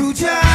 Kucha.